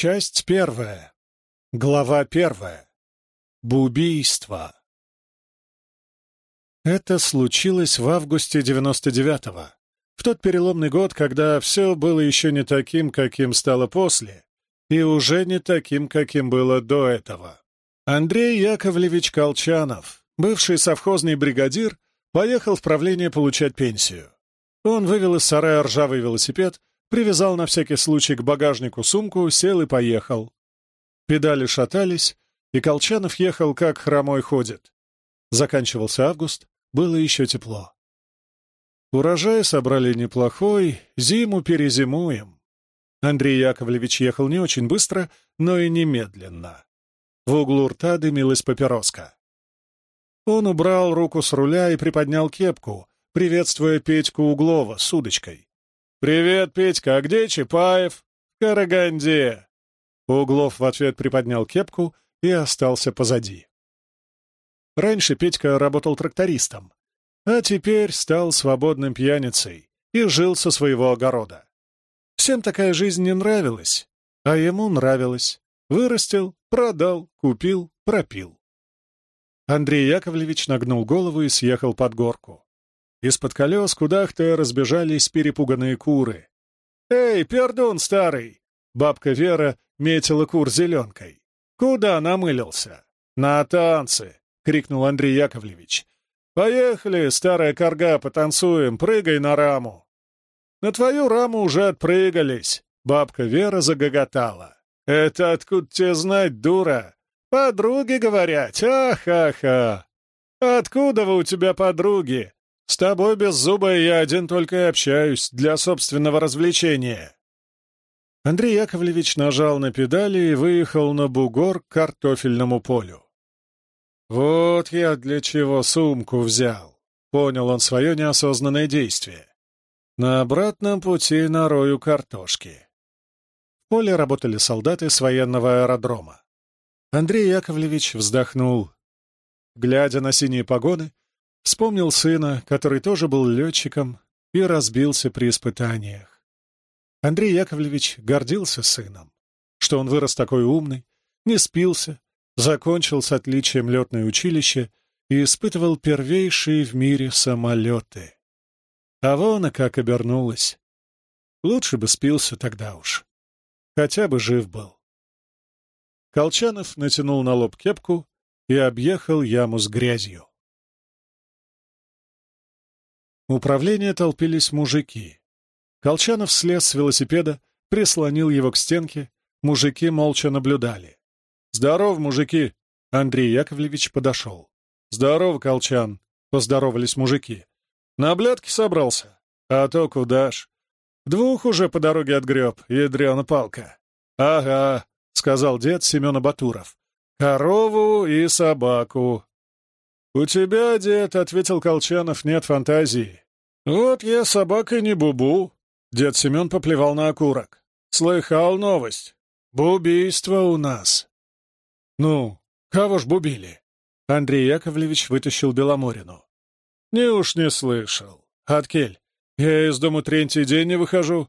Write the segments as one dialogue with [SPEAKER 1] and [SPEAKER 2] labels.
[SPEAKER 1] Часть первая. Глава первая. Бубийство. Это случилось в августе 99-го, в тот переломный год, когда все было еще не таким, каким стало после, и уже не таким, каким было до этого. Андрей Яковлевич Колчанов, бывший совхозный бригадир, поехал в правление получать пенсию. Он вывел из сарая ржавый велосипед, привязал на всякий случай к багажнику сумку, сел и поехал. Педали шатались, и Колчанов ехал, как хромой ходит. Заканчивался август, было еще тепло. Урожай собрали неплохой, зиму перезимуем. Андрей Яковлевич ехал не очень быстро, но и немедленно. В углу рта дымилась папироска. Он убрал руку с руля и приподнял кепку, приветствуя Петьку Углова с удочкой. «Привет, Петька, а где Чапаев?» «В Караганде!» Углов в ответ приподнял кепку и остался позади. Раньше Петька работал трактористом, а теперь стал свободным пьяницей и жил со своего огорода. Всем такая жизнь не нравилась, а ему нравилось. Вырастил, продал, купил, пропил. Андрей Яковлевич нагнул голову и съехал под горку. Из-под колес кудахтая разбежались перепуганные куры. «Эй, пердун старый!» Бабка Вера метила кур зеленкой. «Куда намылился?» «На танцы!» — крикнул Андрей Яковлевич. «Поехали, старая корга, потанцуем, прыгай на раму!» «На твою раму уже отпрыгались!» Бабка Вера загоготала. «Это откуда тебе знать, дура? Подруги говорят, ах-ах-ах! Откуда вы у тебя подруги? С тобой без зуба я один только и общаюсь для собственного развлечения». Андрей Яковлевич нажал на педали и выехал на бугор к картофельному полю. «Вот я для чего сумку взял», — понял он свое неосознанное действие. «На обратном пути на рою картошки» поле работали солдаты с военного аэродрома. Андрей Яковлевич вздохнул. Глядя на синие погоны, вспомнил сына, который тоже был летчиком и разбился при испытаниях. Андрей Яковлевич гордился сыном, что он вырос такой умный, не спился, закончил с отличием летное училище и испытывал первейшие в мире самолеты. А вон и как обернулось. Лучше бы спился тогда уж. Хотя бы жив был. Колчанов натянул на лоб кепку и объехал яму с грязью. Управление толпились мужики. Колчанов слез с велосипеда, прислонил его к стенке, мужики молча наблюдали. «Здоров, мужики!» Андрей Яковлевич подошел. «Здорово, Колчан!» — поздоровались мужики. «На блядки собрался? А то куда ж? Двух уже по дороге отгреб, ядрена палка. — Ага, — сказал дед Семена Батуров. — Корову и собаку. — У тебя, дед, — ответил Колчанов, — нет фантазии. — Вот я собакой не бубу. Дед Семен поплевал на окурок. — Слыхал новость. Бубийство у нас. — Ну, кого ж бубили? Андрей Яковлевич вытащил Беломорину. — Не уж не слышал. Откель, я из дому третий день не выхожу.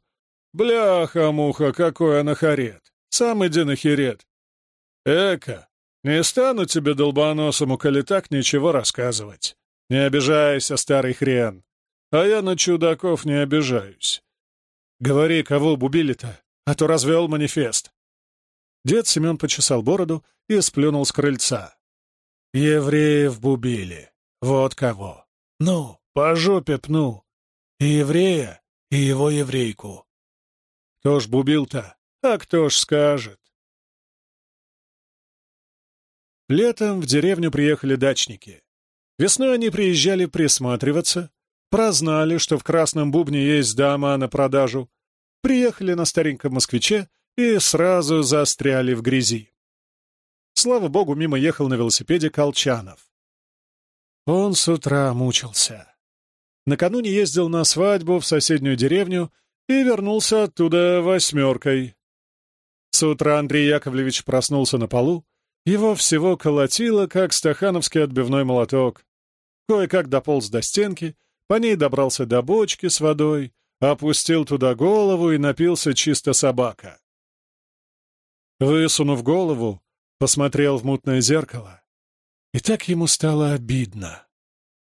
[SPEAKER 1] Бляха-муха, какой анахарет! Сам иди нахерет! Эка, не стану тебе долбоносому, коли так ничего рассказывать. Не обижайся, старый хрен. А я на чудаков не обижаюсь. Говори, кого бубили-то, а то развел манифест. Дед Семен почесал бороду и сплюнул с крыльца. Евреев бубили. Вот кого. Ну, по жопе пну. И еврея, и его еврейку. Кто ж бубил-то? А кто ж скажет? Летом в деревню приехали дачники. Весной они приезжали присматриваться, прознали, что в Красном Бубне есть дома на продажу, приехали на стареньком москвиче и сразу застряли в грязи. Слава богу, мимо ехал на велосипеде Колчанов. Он с утра мучился. Накануне ездил на свадьбу в соседнюю деревню и вернулся оттуда восьмеркой. С утра Андрей Яковлевич проснулся на полу, его всего колотило, как стахановский отбивной молоток. Кое-как дополз до стенки, по ней добрался до бочки с водой, опустил туда голову и напился чисто собака. Высунув голову, посмотрел в мутное зеркало. И так ему стало обидно.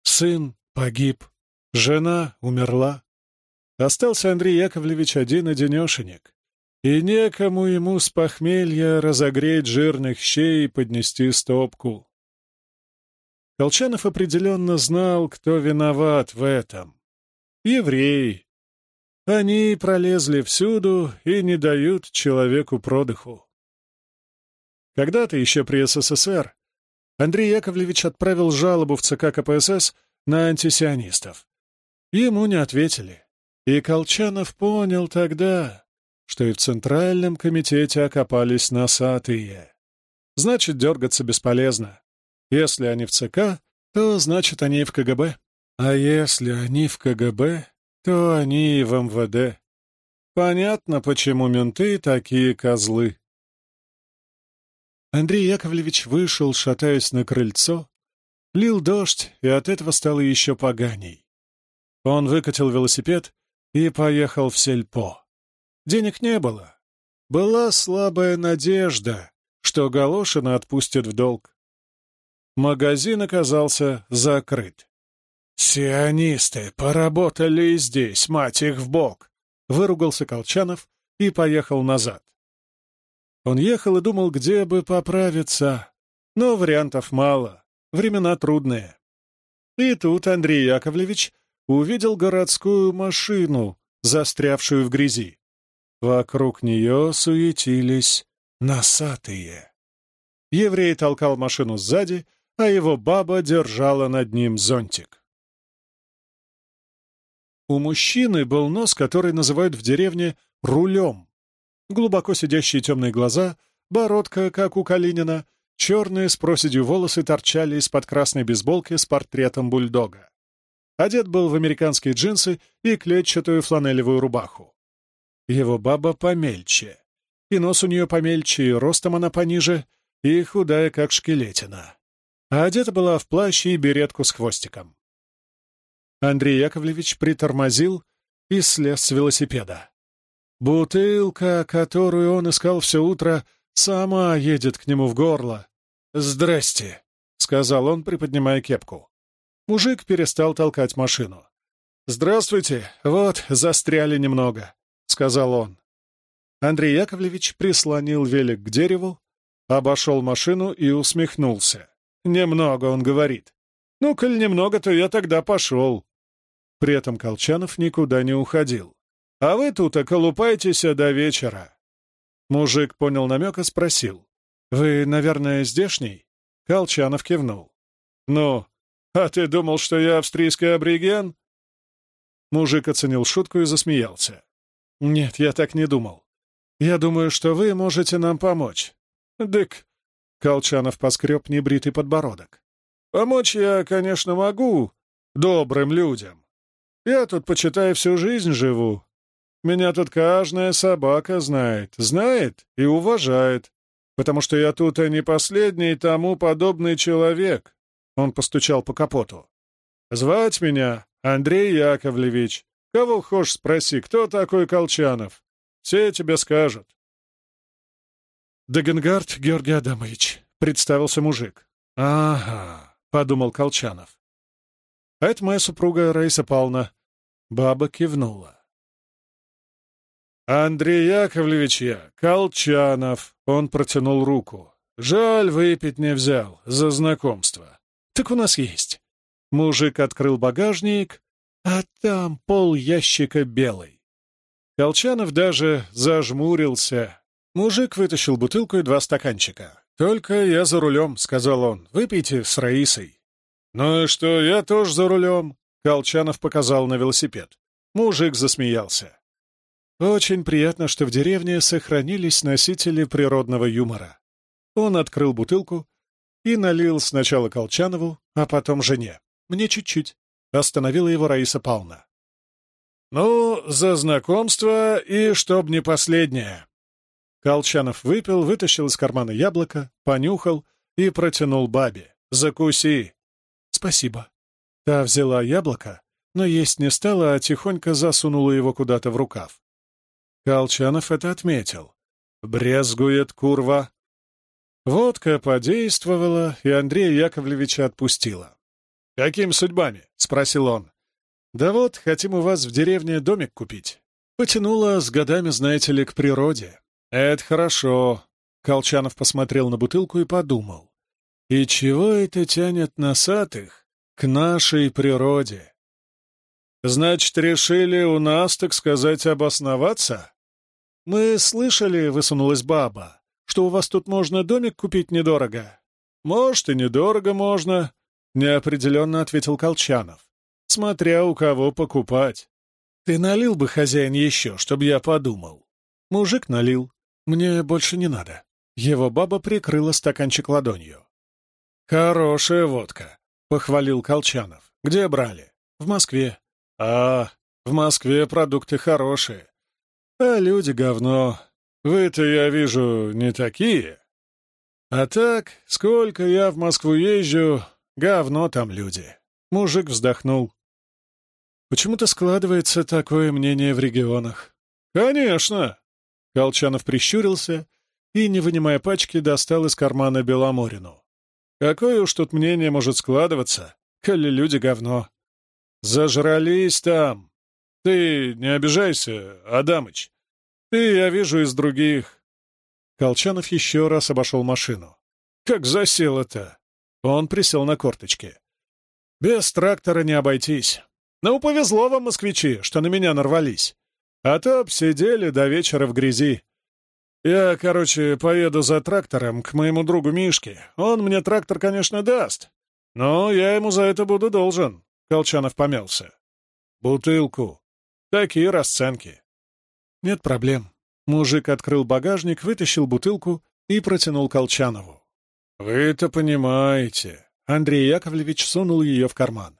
[SPEAKER 1] Сын погиб, жена умерла. Остался Андрей Яковлевич один-одинешенек, и некому ему с похмелья разогреть жирных щей и поднести стопку. Колчанов определенно знал, кто виноват в этом. Евреи. Они пролезли всюду и не дают человеку продыху. Когда-то еще при СССР Андрей Яковлевич отправил жалобу в ЦК КПСС на антисионистов. Ему не ответили. И Колчанов понял тогда, что и в Центральном комитете окопались носатые. Значит, дергаться бесполезно. Если они в ЦК, то значит, они и в КГБ. А если они в КГБ, то они и в МВД. Понятно, почему менты такие козлы. Андрей Яковлевич вышел, шатаясь на крыльцо. Лил дождь, и от этого стало еще поганей. Он выкатил велосипед и поехал в сельпо. Денег не было. Была слабая надежда, что Галошина отпустят в долг. Магазин оказался закрыт. «Сионисты поработали здесь, мать их в бок!» — выругался Колчанов и поехал назад. Он ехал и думал, где бы поправиться, но вариантов мало, времена трудные. И тут Андрей Яковлевич увидел городскую машину, застрявшую в грязи. Вокруг нее суетились носатые. Еврей толкал машину сзади, а его баба держала над ним зонтик. У мужчины был нос, который называют в деревне рулем. Глубоко сидящие темные глаза, бородка, как у Калинина, черные с проседью волосы торчали из-под красной бейсболки с портретом бульдога. Одет был в американские джинсы и клетчатую фланелевую рубаху. Его баба помельче. И нос у нее помельче, и ростом она пониже, и худая, как шкелетина а одета была в плащ и беретку с хвостиком. Андрей Яковлевич притормозил и слез с велосипеда. Бутылка, которую он искал все утро, сама едет к нему в горло. «Здрасте», — сказал он, приподнимая кепку. Мужик перестал толкать машину. «Здравствуйте, вот, застряли немного», — сказал он. Андрей Яковлевич прислонил велик к дереву, обошел машину и усмехнулся. «Немного», — он говорит. «Ну, коль немного, то я тогда пошел». При этом Колчанов никуда не уходил. «А вы тут околупайтесь до вечера». Мужик понял намек и спросил. «Вы, наверное, здешний?» Колчанов кивнул. «Ну, а ты думал, что я австрийский абориген?» Мужик оценил шутку и засмеялся. «Нет, я так не думал. Я думаю, что вы можете нам помочь». «Дык, Колчанов поскреб небритый подбородок. «Помочь я, конечно, могу добрым людям. Я тут, почитай, всю жизнь живу. Меня тут каждая собака знает, знает и уважает, потому что я тут и не последний тому подобный человек». Он постучал по капоту. «Звать меня Андрей Яковлевич. Кого хочешь спроси, кто такой Колчанов? Все тебе скажут. «Дагенгард Георгий Адамович», — представился мужик. «Ага», — подумал Колчанов. «А это моя супруга Раиса Павловна». Баба кивнула. «Андрей Яковлевич я, Колчанов», — он протянул руку. «Жаль, выпить не взял, за знакомство». «Так у нас есть». Мужик открыл багажник, а там пол ящика белый. Колчанов даже зажмурился, Мужик вытащил бутылку и два стаканчика. «Только я за рулем», — сказал он. «Выпейте с Раисой». «Ну и что, я тоже за рулем?» — Колчанов показал на велосипед. Мужик засмеялся. Очень приятно, что в деревне сохранились носители природного юмора. Он открыл бутылку и налил сначала Колчанову, а потом жене. «Мне чуть-чуть», — остановила его Раиса Павловна. «Ну, за знакомство и чтоб не последнее», Колчанов выпил, вытащил из кармана яблоко, понюхал и протянул бабе. «Закуси!» «Спасибо». Та взяла яблоко, но есть не стала, а тихонько засунула его куда-то в рукав. Колчанов это отметил. Брезгует курва. Водка подействовала, и Андрея Яковлевича отпустила. «Какими судьбами?» — спросил он. «Да вот, хотим у вас в деревне домик купить. Потянуло с годами, знаете ли, к природе. Это хорошо». Колчанов посмотрел на бутылку и подумал. «И чего это тянет носатых к нашей природе?» «Значит, решили у нас, так сказать, обосноваться?» «Мы слышали, — высунулась баба, — что у вас тут можно домик купить недорого». «Может, и недорого можно», — неопределенно ответил Колчанов. «Смотря у кого покупать. Ты налил бы, хозяин, еще, чтобы я подумал». Мужик налил. «Мне больше не надо». Его баба прикрыла стаканчик ладонью. «Хорошая водка», — похвалил Колчанов. «Где брали?» «В Москве». «А, в Москве продукты хорошие. А люди говно. Вы-то, я вижу, не такие. А так, сколько я в Москву езжу, говно там люди». Мужик вздохнул. «Почему-то складывается такое мнение в регионах». «Конечно!» Колчанов прищурился и, не вынимая пачки, достал из кармана Беломорину. «Какое уж тут мнение может складываться, коли люди говно?» Зажрались там. Ты не обижайся, Адамыч. Ты, я вижу, из других. Колчанов еще раз обошел машину. Как засел это? Он присел на корточки. Без трактора не обойтись. Ну, повезло вам, москвичи, что на меня нарвались. А то б сидели до вечера в грязи. Я, короче, поеду за трактором к моему другу Мишке. Он мне трактор, конечно, даст, но я ему за это буду должен. Колчанов помялся. «Бутылку. Такие расценки». «Нет проблем». Мужик открыл багажник, вытащил бутылку и протянул Колчанову. «Вы-то понимаете». Андрей Яковлевич сунул ее в карман.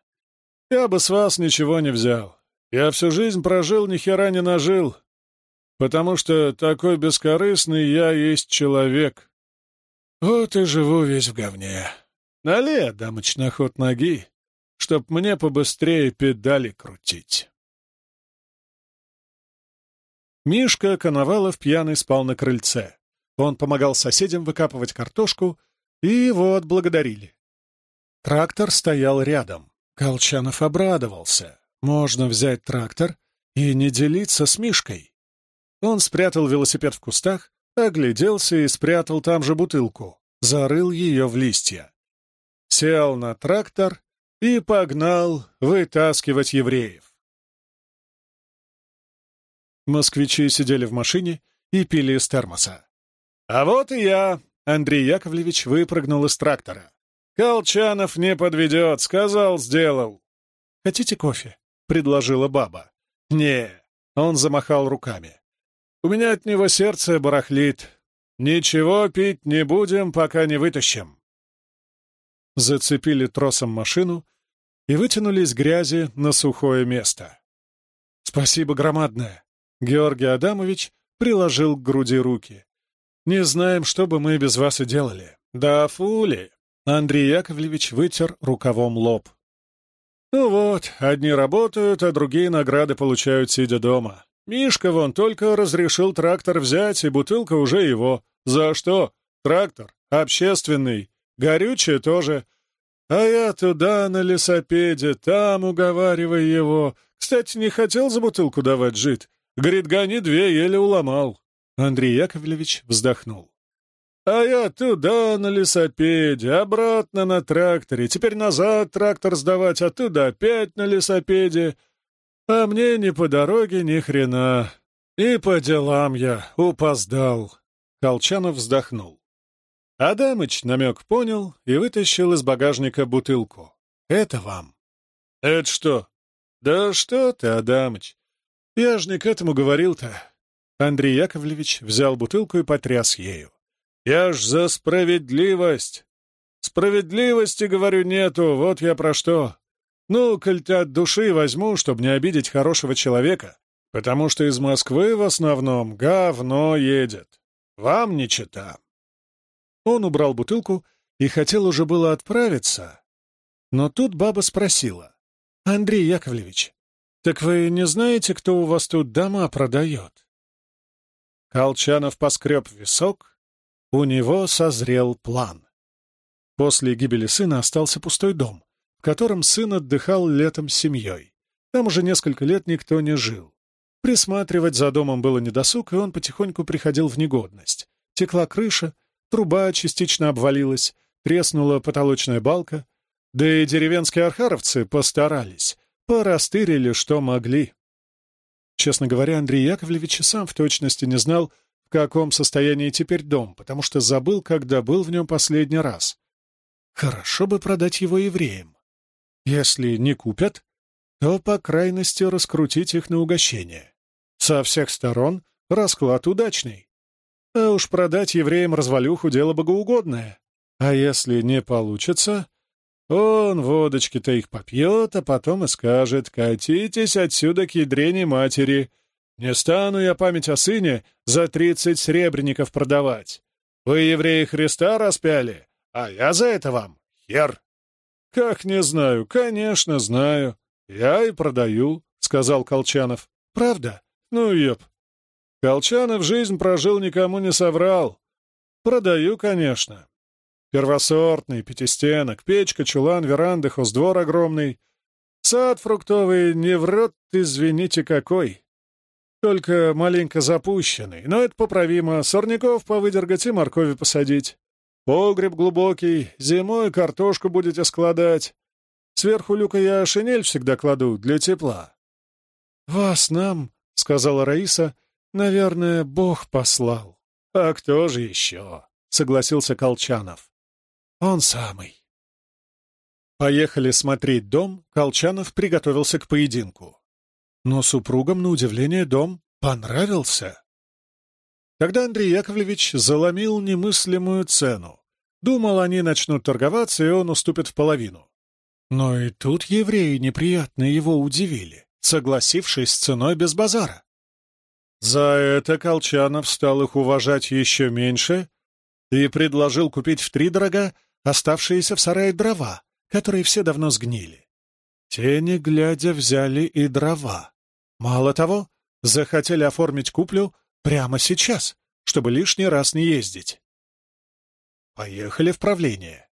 [SPEAKER 1] «Я бы с вас ничего не взял. Я всю жизнь прожил, ни хера не нажил. Потому что такой бескорыстный я есть человек. Вот и живу весь в говне. Налей, дамыч, на ход ноги чтоб мне побыстрее педали крутить. Мишка Коновалов пьяный спал на крыльце. Он помогал соседям выкапывать картошку, и его отблагодарили. Трактор стоял рядом. Колчанов обрадовался. Можно взять трактор и не делиться с Мишкой. Он спрятал велосипед в кустах, огляделся и спрятал там же бутылку, зарыл ее в листья. Сел на трактор и погнал вытаскивать евреев. Москвичи сидели в машине и пили из термоса. «А вот и я!» — Андрей Яковлевич выпрыгнул из трактора. «Колчанов не подведет, сказал, сделал». «Хотите кофе?» — предложила баба. «Не», — он замахал руками. «У меня от него сердце барахлит. Ничего пить не будем, пока не вытащим». Зацепили тросом машину и вытянули из грязи на сухое место. «Спасибо громадное!» Георгий Адамович приложил к груди руки. «Не знаем, что бы мы без вас и делали». «Да фули!» Андрей Яковлевич вытер рукавом лоб. «Ну вот, одни работают, а другие награды получают, сидя дома. Мишка вон только разрешил трактор взять, и бутылка уже его. За что? Трактор. Общественный. Горючее тоже. А я туда на лесопеде, там уговаривай его. Кстати, не хотел за бутылку давать жить. Говорит, гони две, еле уломал. Андрей Яковлевич вздохнул. А я туда на лесопеде, обратно на тракторе, теперь назад трактор сдавать, оттуда опять на лесопеде. А мне ни по дороге, ни хрена. И по делам я упоздал. Колчанов вздохнул. Адамыч намек понял и вытащил из багажника бутылку. «Это вам». «Это что?» «Да что ты, Адамыч? Я ж не к этому говорил-то». Андрей Яковлевич взял бутылку и потряс ею. «Я ж за справедливость!» «Справедливости, говорю, нету, вот я про что. Ну, коль ты от души возьму, чтобы не обидеть хорошего человека, потому что из Москвы в основном говно едет. Вам не чита. Он убрал бутылку и хотел уже было отправиться. Но тут баба спросила. «Андрей Яковлевич, так вы не знаете, кто у вас тут дома продает?» Колчанов поскреб висок, у него созрел план. После гибели сына остался пустой дом, в котором сын отдыхал летом с семьей. Там уже несколько лет никто не жил. Присматривать за домом было недосуг, и он потихоньку приходил в негодность. Текла крыша, труба частично обвалилась, треснула потолочная балка, да и деревенские архаровцы постарались, порастырили, что могли. Честно говоря, Андрей Яковлевич сам в точности не знал, в каком состоянии теперь дом, потому что забыл, когда был в нем последний раз. Хорошо бы продать его евреям. Если не купят, то, по крайности, раскрутить их на угощение. Со всех сторон расклад удачный. А уж продать евреям развалюху — дело богоугодное. А если не получится, он водочки-то их попьет, а потом и скажет «Катитесь отсюда к ядрене матери. Не стану я память о сыне за тридцать сребреников продавать. Вы, евреи, Христа распяли, а я за это вам хер». «Как не знаю? Конечно, знаю. Я и продаю», — сказал Колчанов. «Правда? Ну, еп». Колчанов жизнь прожил, никому не соврал. «Продаю, конечно. Первосортный, пятистенок, печка, чулан, веранда, хоздвор огромный. Сад фруктовый, не в рот, извините, какой. Только маленько запущенный, но это поправимо. Сорняков повыдергать и моркови посадить. Погреб глубокий, зимой картошку будете складать. Сверху люка я шинель всегда кладу для тепла. «Вас нам», — сказала Раиса, — «наверное, Бог послал». «А кто же еще?» — согласился Колчанов. Он самый. Поехали смотреть дом, Колчанов приготовился к поединку. Но супругам, на удивление, дом понравился. Тогда Андрей Яковлевич заломил немыслимую цену. Думал, они начнут торговаться, и он уступит в половину. Но и тут евреи неприятно его удивили, согласившись с ценой без базара. За это Колчанов стал их уважать еще меньше и предложил купить втридорога оставшиеся в сарае дрова, которые все давно сгнили. Тени, глядя, взяли и дрова. Мало того, захотели оформить куплю прямо сейчас, чтобы лишний раз не ездить. Поехали в правление.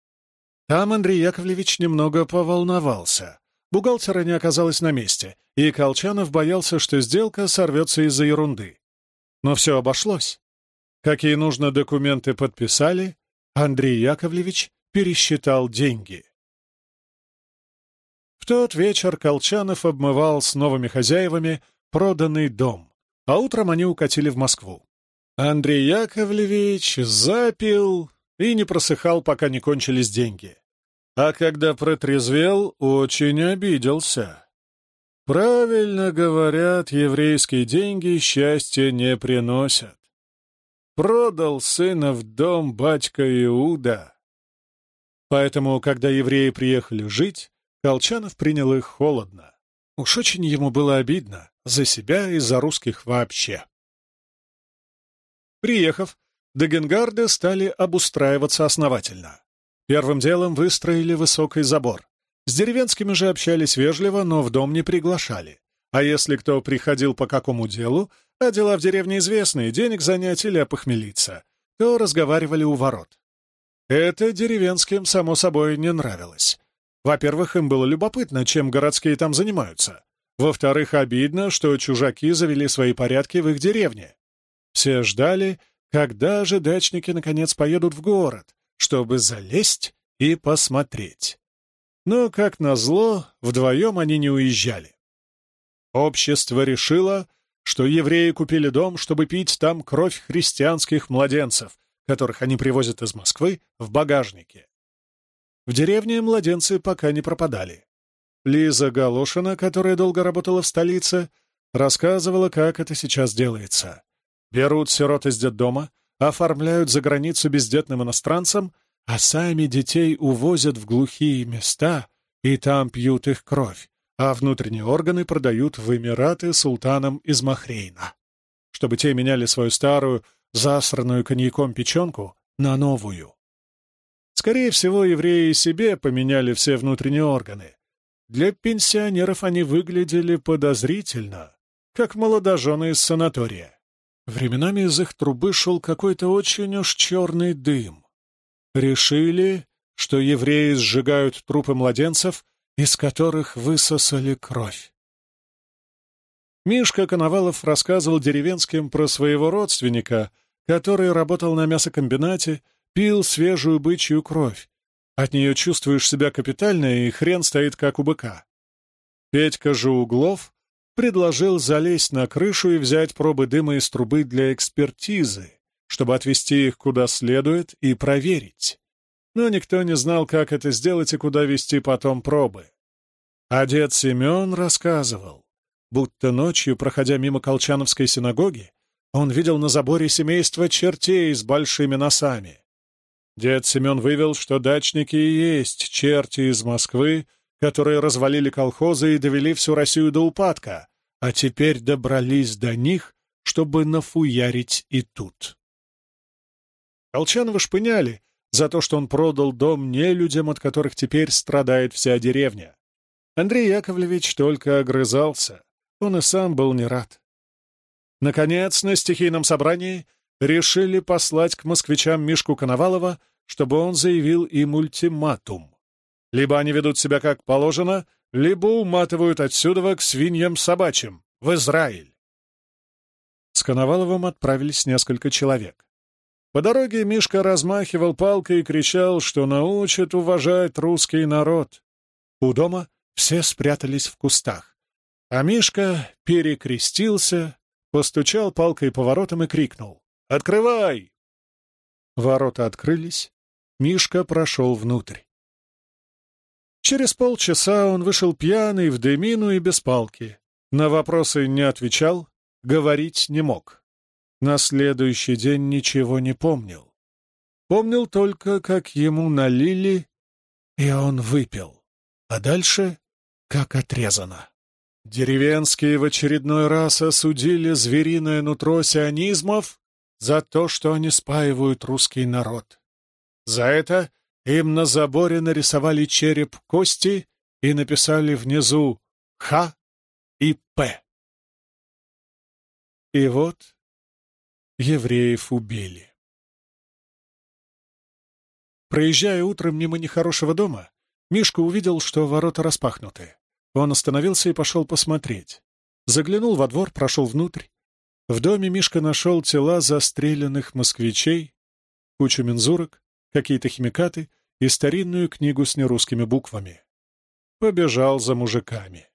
[SPEAKER 1] Там Андрей Яковлевич немного поволновался. Бухгалтера не оказалось на месте, и Колчанов боялся, что сделка сорвется из-за ерунды. Но все обошлось. Какие нужно документы подписали, Андрей Яковлевич пересчитал деньги. В тот вечер Колчанов обмывал с новыми хозяевами проданный дом, а утром они укатили в Москву. Андрей Яковлевич запил и не просыхал, пока не кончились деньги. А когда протрезвел, очень обиделся. Правильно говорят, еврейские деньги счастья не приносят. Продал сына в дом батька Иуда. Поэтому, когда евреи приехали жить, Колчанов принял их холодно. Уж очень ему было обидно за себя и за русских вообще. Приехав, Дегенгарды стали обустраиваться основательно. Первым делом выстроили высокий забор. С деревенскими же общались вежливо, но в дом не приглашали. А если кто приходил по какому делу, а дела в деревне известные, денег занять или опохмелиться, то разговаривали у ворот. Это деревенским, само собой, не нравилось. Во-первых, им было любопытно, чем городские там занимаются. Во-вторых, обидно, что чужаки завели свои порядки в их деревне. Все ждали, когда же дачники наконец поедут в город, чтобы залезть и посмотреть. Но, как назло, вдвоем они не уезжали. Общество решило, что евреи купили дом, чтобы пить там кровь христианских младенцев, которых они привозят из Москвы, в багажнике. В деревне младенцы пока не пропадали. Лиза Галошина, которая долго работала в столице, рассказывала, как это сейчас делается. Берут сирот из детдома, оформляют за границу бездетным иностранцам, а сами детей увозят в глухие места и там пьют их кровь, а внутренние органы продают в Эмираты султанам из Махрейна, чтобы те меняли свою старую, засранную коньяком печенку на новую. Скорее всего, евреи себе поменяли все внутренние органы. Для пенсионеров они выглядели подозрительно, как молодожены из санатория. Временами из их трубы шел какой-то очень уж черный дым. Решили, что евреи сжигают трупы младенцев, из которых высосали кровь. Мишка Коновалов рассказывал деревенским про своего родственника, который работал на мясокомбинате, пил свежую бычью кровь. От нее чувствуешь себя капитально, и хрен стоит, как у быка. Петька же Углов предложил залезть на крышу и взять пробы дыма из трубы для экспертизы, чтобы отвезти их куда следует и проверить. Но никто не знал, как это сделать и куда везти потом пробы. А дед Семен рассказывал, будто ночью, проходя мимо Колчановской синагоги, он видел на заборе семейство чертей с большими носами. Дед Семен вывел, что дачники и есть черти из Москвы, которые развалили колхозы и довели всю Россию до упадка, а теперь добрались до них, чтобы нафуярить и тут. Колчанова шпыняли за то, что он продал дом не людям, от которых теперь страдает вся деревня. Андрей Яковлевич только огрызался, он и сам был не рад. Наконец, на стихийном собрании решили послать к москвичам Мишку Коновалова, чтобы он заявил им ультиматум. Либо они ведут себя как положено, либо уматывают отсюда к свиньям собачьим, в Израиль. С Коноваловым отправились несколько человек. По дороге Мишка размахивал палкой и кричал, что научит уважать русский народ. У дома все спрятались в кустах. А Мишка перекрестился, постучал палкой по воротам и крикнул «Открывай!». Ворота открылись, Мишка прошел внутрь. Через полчаса он вышел пьяный, в дымину и без палки. На вопросы не отвечал, говорить не мог. На следующий день ничего не помнил. Помнил только, как ему налили, и он выпил. А дальше — как отрезано. Деревенские в очередной раз осудили звериное нутро сионизмов за то, что они спаивают русский народ. За это им на заборе нарисовали череп кости и написали внизу «Х» и «П». И вот евреев убили. Проезжая утром мимо нехорошего дома, Мишка увидел, что ворота распахнуты. Он остановился и пошел посмотреть. Заглянул во двор, прошел внутрь. В доме Мишка нашел тела застреленных москвичей, кучу мензурок, какие-то химикаты и старинную книгу с нерусскими буквами. Побежал за мужиками.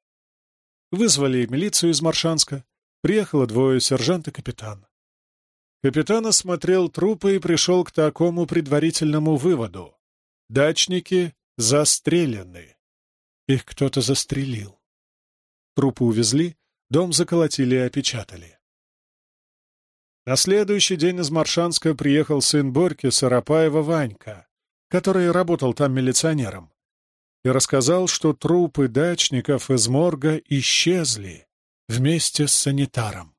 [SPEAKER 1] Вызвали милицию из Маршанска. Приехало двое, сержант и капитан. Капитан осмотрел трупы и пришел к такому предварительному выводу. Дачники застрелены. Их кто-то застрелил. Трупы увезли, дом заколотили и опечатали. На следующий день из Маршанска приехал сын Борьки Сарапаева Ванька, который работал там милиционером, и рассказал, что трупы дачников из морга исчезли вместе с санитаром.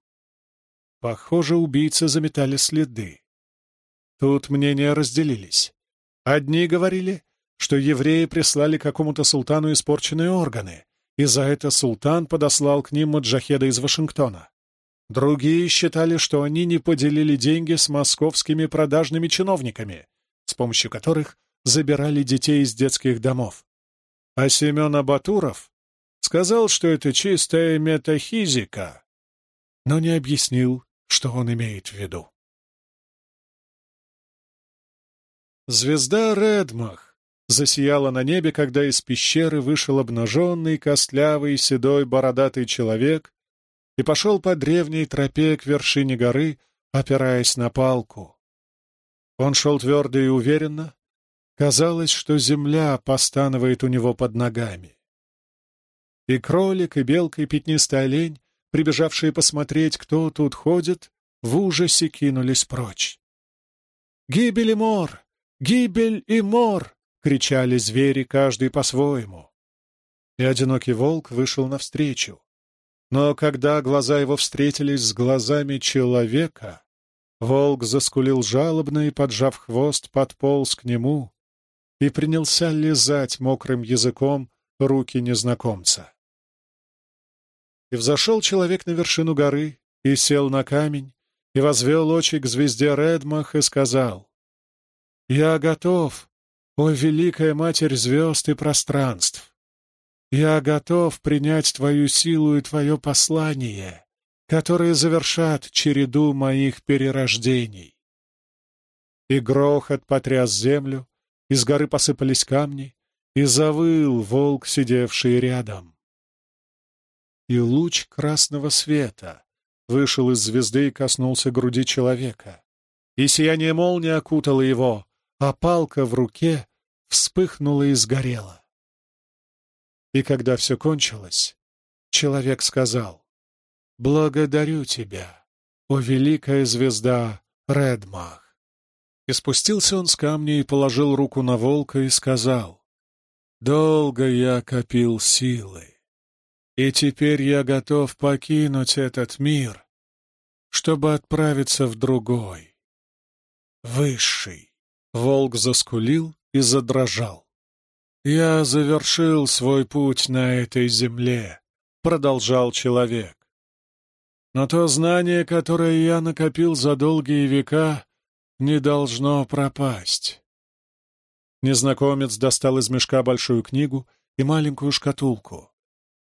[SPEAKER 1] Похоже, убийцы заметали следы. Тут мнения разделились. Одни говорили, что евреи прислали какому-то султану испорченные органы, и за это султан подослал к ним маджахеда из Вашингтона. Другие считали, что они не поделили деньги с московскими продажными чиновниками, с помощью которых забирали детей из детских домов. А Семен Абатуров сказал, что это чистая метафизика, но не объяснил, что он имеет в виду. Звезда Редмах засияла на небе, когда из пещеры вышел обнаженный, костлявый, седой, бородатый человек и пошел по древней тропе к вершине горы, опираясь на палку. Он шел твердо и уверенно. Казалось, что земля постанывает у него под ногами. И кролик, и белка, и пятнистый олень, прибежавшие посмотреть, кто тут ходит, в ужасе кинулись прочь. «Гибель и мор! Гибель и мор!» — кричали звери, каждый по-своему. И одинокий волк вышел навстречу. Но когда глаза его встретились с глазами человека, волк заскулил жалобно и, поджав хвост, подполз к нему и принялся лизать мокрым языком руки незнакомца. И взошел человек на вершину горы и сел на камень, и возвел очи к звезде Редмах и сказал, «Я готов, о великая Матерь звезд и пространств! Я готов принять Твою силу и Твое послание, которые завершат череду моих перерождений». И грохот потряс землю, из горы посыпались камни, и завыл волк, сидевший рядом. И луч красного света вышел из звезды и коснулся груди человека. И сияние молнии окутало его, а палка в руке вспыхнула и сгорела. И когда все кончилось, человек сказал, «Благодарю тебя, о великая звезда Редмах». И спустился он с камня и положил руку на волка и сказал, «Долго я копил силы, и теперь я готов покинуть этот мир, чтобы отправиться в другой, высший». Волк заскулил и задрожал. «Я завершил свой путь на этой земле», — продолжал человек. «Но то знание, которое я накопил за долгие века, не должно пропасть». Незнакомец достал из мешка большую книгу и маленькую шкатулку.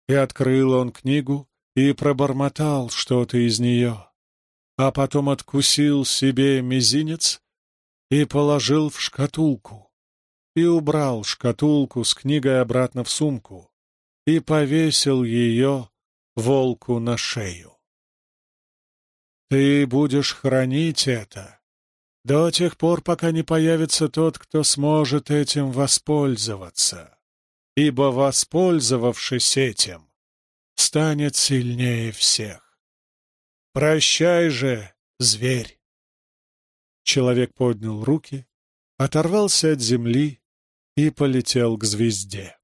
[SPEAKER 1] И открыл он книгу и пробормотал что-то из нее, а потом откусил себе мизинец и положил в шкатулку, и убрал шкатулку с книгой обратно в сумку, и повесил ее волку на шею. Ты будешь хранить это до тех пор, пока не появится тот, кто сможет этим воспользоваться, ибо, воспользовавшись этим, станет сильнее всех. Прощай же, зверь! Человек поднял руки, оторвался от земли и полетел к звезде.